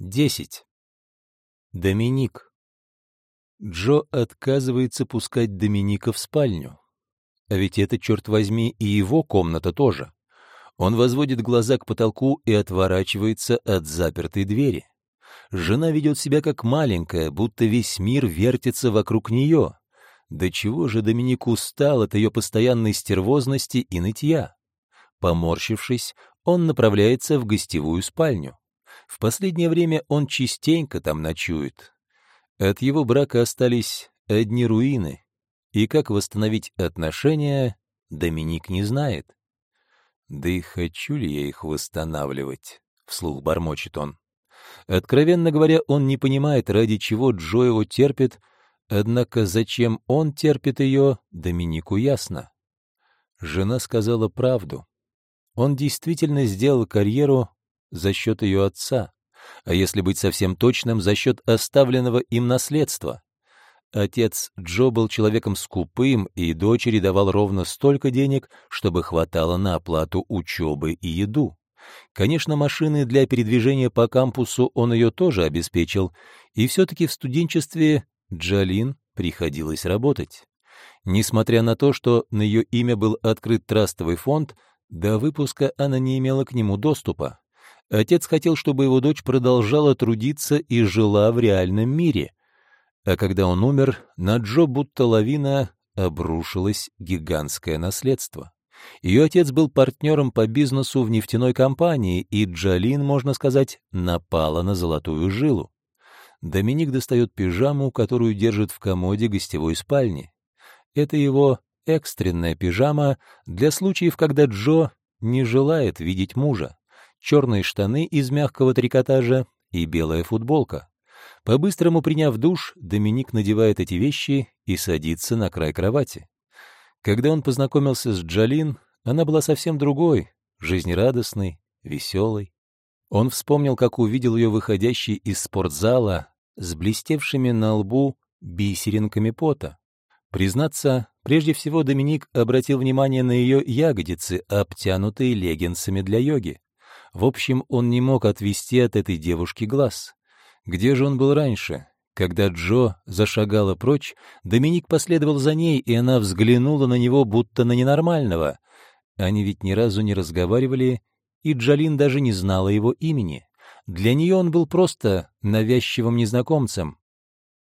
10. Доминик. Джо отказывается пускать Доминика в спальню. А ведь это, черт возьми, и его комната тоже. Он возводит глаза к потолку и отворачивается от запертой двери. Жена ведет себя как маленькая, будто весь мир вертится вокруг нее. До чего же Доминик устал от ее постоянной стервозности и нытья? Поморщившись, он направляется в гостевую спальню. В последнее время он частенько там ночует. От его брака остались одни руины, и как восстановить отношения, Доминик не знает. «Да и хочу ли я их восстанавливать?» — вслух бормочет он. Откровенно говоря, он не понимает, ради чего Джо его терпит, однако зачем он терпит ее, Доминику ясно. Жена сказала правду. Он действительно сделал карьеру за счет ее отца, а если быть совсем точным, за счет оставленного им наследства. Отец Джо был человеком скупым, и дочери давал ровно столько денег, чтобы хватало на оплату учебы и еду. Конечно, машины для передвижения по кампусу он ее тоже обеспечил, и все-таки в студенчестве Джалин приходилось работать. Несмотря на то, что на ее имя был открыт трастовый фонд, до выпуска она не имела к нему доступа. Отец хотел, чтобы его дочь продолжала трудиться и жила в реальном мире. А когда он умер, на Джо будто лавина обрушилось гигантское наследство. Ее отец был партнером по бизнесу в нефтяной компании, и Джалин, можно сказать, напала на золотую жилу. Доминик достает пижаму, которую держит в комоде гостевой спальни. Это его экстренная пижама для случаев, когда Джо не желает видеть мужа черные штаны из мягкого трикотажа и белая футболка. По-быстрому приняв душ, Доминик надевает эти вещи и садится на край кровати. Когда он познакомился с Джалин, она была совсем другой, жизнерадостной, веселой. Он вспомнил, как увидел ее выходящей из спортзала с блестевшими на лбу бисеринками пота. Признаться, прежде всего Доминик обратил внимание на ее ягодицы, обтянутые леггинсами для йоги. В общем, он не мог отвести от этой девушки глаз. Где же он был раньше? Когда Джо зашагала прочь, Доминик последовал за ней, и она взглянула на него, будто на ненормального. Они ведь ни разу не разговаривали, и Джалин даже не знала его имени. Для нее он был просто навязчивым незнакомцем.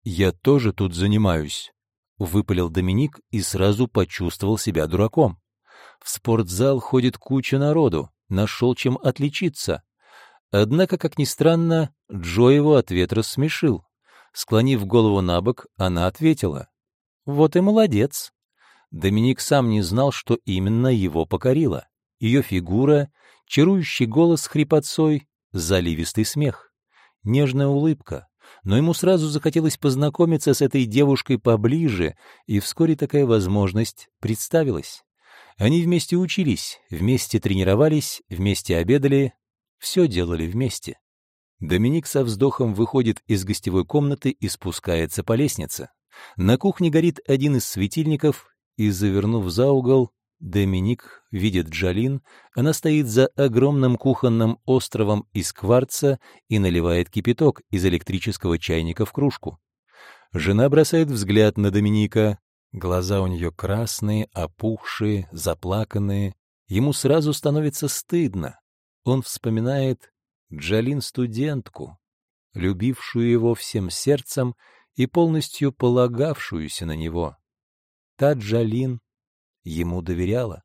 «Я тоже тут занимаюсь», — выпалил Доминик и сразу почувствовал себя дураком. В спортзал ходит куча народу нашел чем отличиться. Однако, как ни странно, Джо его ответ рассмешил. Склонив голову на бок, она ответила. «Вот и молодец». Доминик сам не знал, что именно его покорило. Ее фигура, чарующий голос хрипотцой, заливистый смех, нежная улыбка. Но ему сразу захотелось познакомиться с этой девушкой поближе, и вскоре такая возможность представилась. Они вместе учились, вместе тренировались, вместе обедали, все делали вместе. Доминик со вздохом выходит из гостевой комнаты и спускается по лестнице. На кухне горит один из светильников, и, завернув за угол, Доминик видит Джалин, она стоит за огромным кухонным островом из кварца и наливает кипяток из электрического чайника в кружку. Жена бросает взгляд на Доминика, Глаза у нее красные, опухшие, заплаканные. Ему сразу становится стыдно. Он вспоминает Джалин-студентку, любившую его всем сердцем и полностью полагавшуюся на него. Та Джалин ему доверяла.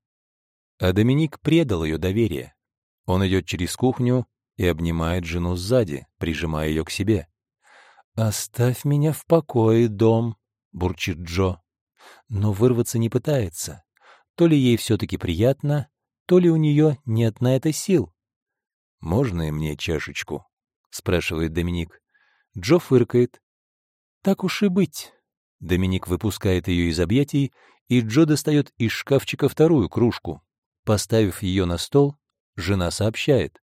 А Доминик предал ее доверие. Он идет через кухню и обнимает жену сзади, прижимая ее к себе. «Оставь меня в покое, дом», — бурчит Джо но вырваться не пытается. То ли ей все-таки приятно, то ли у нее нет на это сил. «Можно и мне чашечку?» — спрашивает Доминик. Джо фыркает. «Так уж и быть». Доминик выпускает ее из объятий, и Джо достает из шкафчика вторую кружку. Поставив ее на стол, жена сообщает.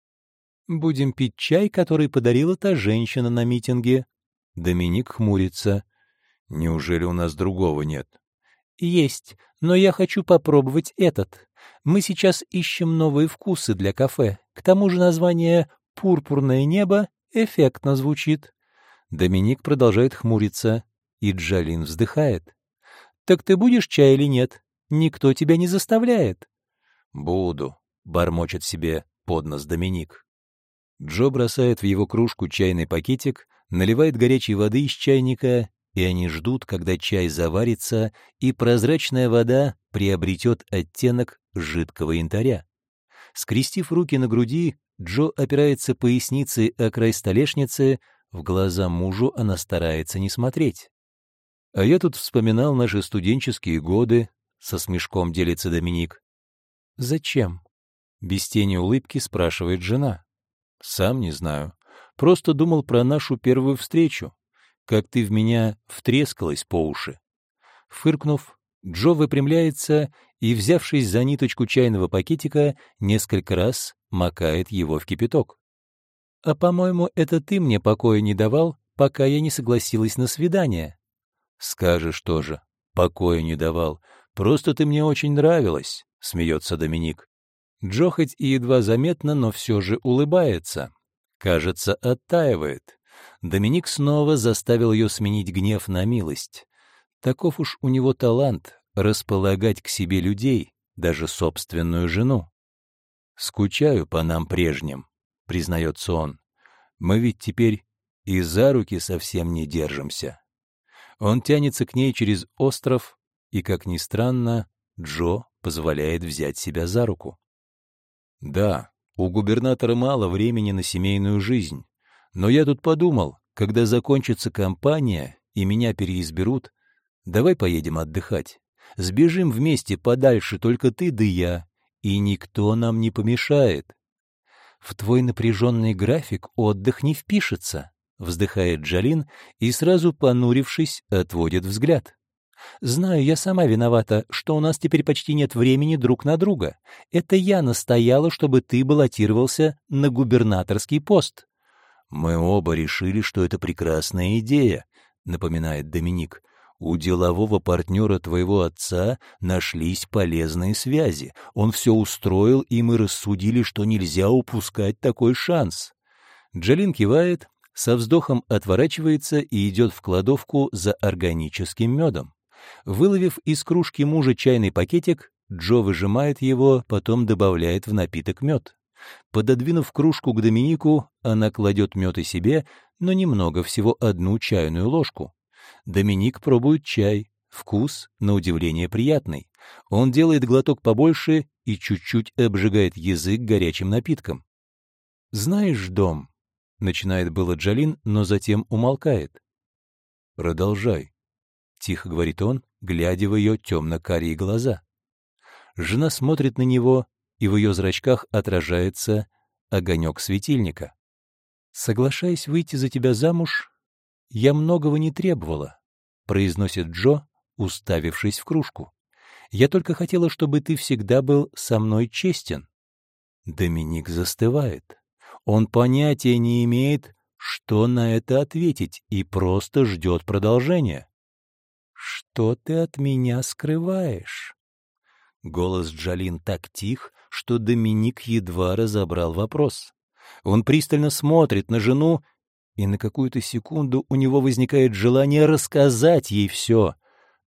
«Будем пить чай, который подарила та женщина на митинге». Доминик хмурится. «Неужели у нас другого нет?» «Есть, но я хочу попробовать этот. Мы сейчас ищем новые вкусы для кафе. К тому же название «Пурпурное небо» Эффектно звучит. Доминик продолжает хмуриться, и Джалин вздыхает. «Так ты будешь чай или нет? Никто тебя не заставляет». «Буду», — бормочет себе под нос Доминик. Джо бросает в его кружку чайный пакетик, наливает горячей воды из чайника, и они ждут, когда чай заварится, и прозрачная вода приобретет оттенок жидкого янтаря. Скрестив руки на груди, Джо опирается поясницей о край столешницы, в глаза мужу она старается не смотреть. А я тут вспоминал наши студенческие годы, со смешком делится Доминик. «Зачем?» — без тени улыбки спрашивает жена. «Сам не знаю. Просто думал про нашу первую встречу. Как ты в меня втрескалась по уши». Фыркнув, Джо выпрямляется и, взявшись за ниточку чайного пакетика, несколько раз макает его в кипяток. «А, по-моему, это ты мне покоя не давал, пока я не согласилась на свидание». «Скажешь тоже. Покоя не давал. Просто ты мне очень нравилась», — смеется Доминик. Джо хоть и едва заметно, но все же улыбается. Кажется, оттаивает. Доминик снова заставил ее сменить гнев на милость. Таков уж у него талант — располагать к себе людей, даже собственную жену. «Скучаю по нам прежним», — признается он. «Мы ведь теперь и за руки совсем не держимся». Он тянется к ней через остров, и, как ни странно, Джо позволяет взять себя за руку. Да, у губернатора мало времени на семейную жизнь, но я тут подумал, когда закончится кампания и меня переизберут, давай поедем отдыхать. Сбежим вместе подальше, только ты да я, и никто нам не помешает. В твой напряженный график отдых не впишется, вздыхает Джалин и, сразу понурившись, отводит взгляд. Знаю, я сама виновата, что у нас теперь почти нет времени друг на друга. Это я настояла, чтобы ты баллотировался на губернаторский пост. Мы оба решили, что это прекрасная идея, напоминает Доминик. У делового партнера твоего отца нашлись полезные связи. Он все устроил, и мы рассудили, что нельзя упускать такой шанс. Джалин кивает, со вздохом отворачивается и идет в кладовку за органическим медом. Выловив из кружки мужа чайный пакетик, Джо выжимает его, потом добавляет в напиток мед. Пододвинув кружку к Доминику, она кладет мед и себе, но немного, всего одну чайную ложку. Доминик пробует чай. Вкус, на удивление, приятный. Он делает глоток побольше и чуть-чуть обжигает язык горячим напитком. «Знаешь, дом, Начинает было Джалин, но затем умолкает. «Продолжай», — тихо говорит он, глядя в ее темно-карие глаза. Жена смотрит на него, и в ее зрачках отражается огонек светильника. «Соглашаясь выйти за тебя замуж, я многого не требовала», — произносит Джо, уставившись в кружку. «Я только хотела, чтобы ты всегда был со мной честен». Доминик застывает. Он понятия не имеет, что на это ответить, и просто ждет продолжения. «Что ты от меня скрываешь?» Голос Джалин так тих, что Доминик едва разобрал вопрос. Он пристально смотрит на жену, и на какую-то секунду у него возникает желание рассказать ей все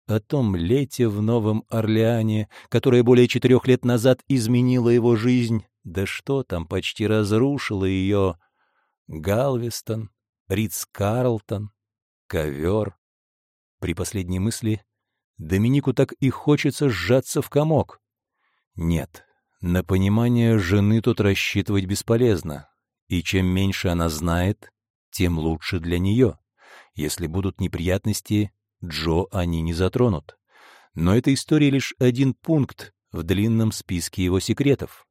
о том лете в Новом Орлеане, которое более четырех лет назад изменило его жизнь, да что там, почти разрушило ее Галвестон, Ридс Карлтон, ковер. При последней мысли Доминику так и хочется сжаться в комок. Нет, на понимание жены тут рассчитывать бесполезно, и чем меньше она знает, тем лучше для нее. Если будут неприятности, Джо они не затронут. Но эта история лишь один пункт в длинном списке его секретов.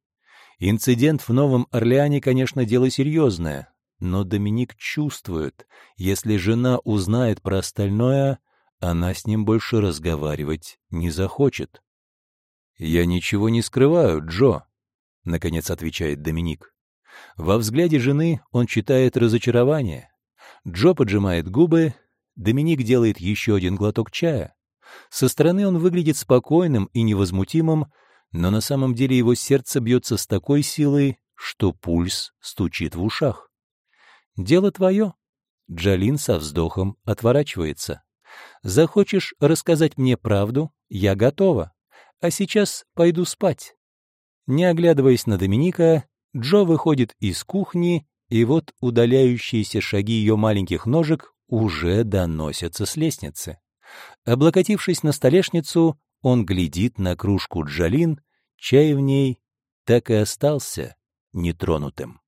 Инцидент в Новом Орлеане, конечно, дело серьезное, но Доминик чувствует, если жена узнает про остальное, она с ним больше разговаривать не захочет. «Я ничего не скрываю, Джо», — наконец отвечает Доминик. Во взгляде жены он читает разочарование. Джо поджимает губы, Доминик делает еще один глоток чая. Со стороны он выглядит спокойным и невозмутимым, но на самом деле его сердце бьется с такой силой, что пульс стучит в ушах. Дело твое. Джалин со вздохом отворачивается. Захочешь рассказать мне правду? Я готова. А сейчас пойду спать. Не оглядываясь на Доминика, Джо выходит из кухни, и вот удаляющиеся шаги ее маленьких ножек уже доносятся с лестницы. Облокотившись на столешницу, он глядит на кружку Джалин, чай в ней так и остался нетронутым.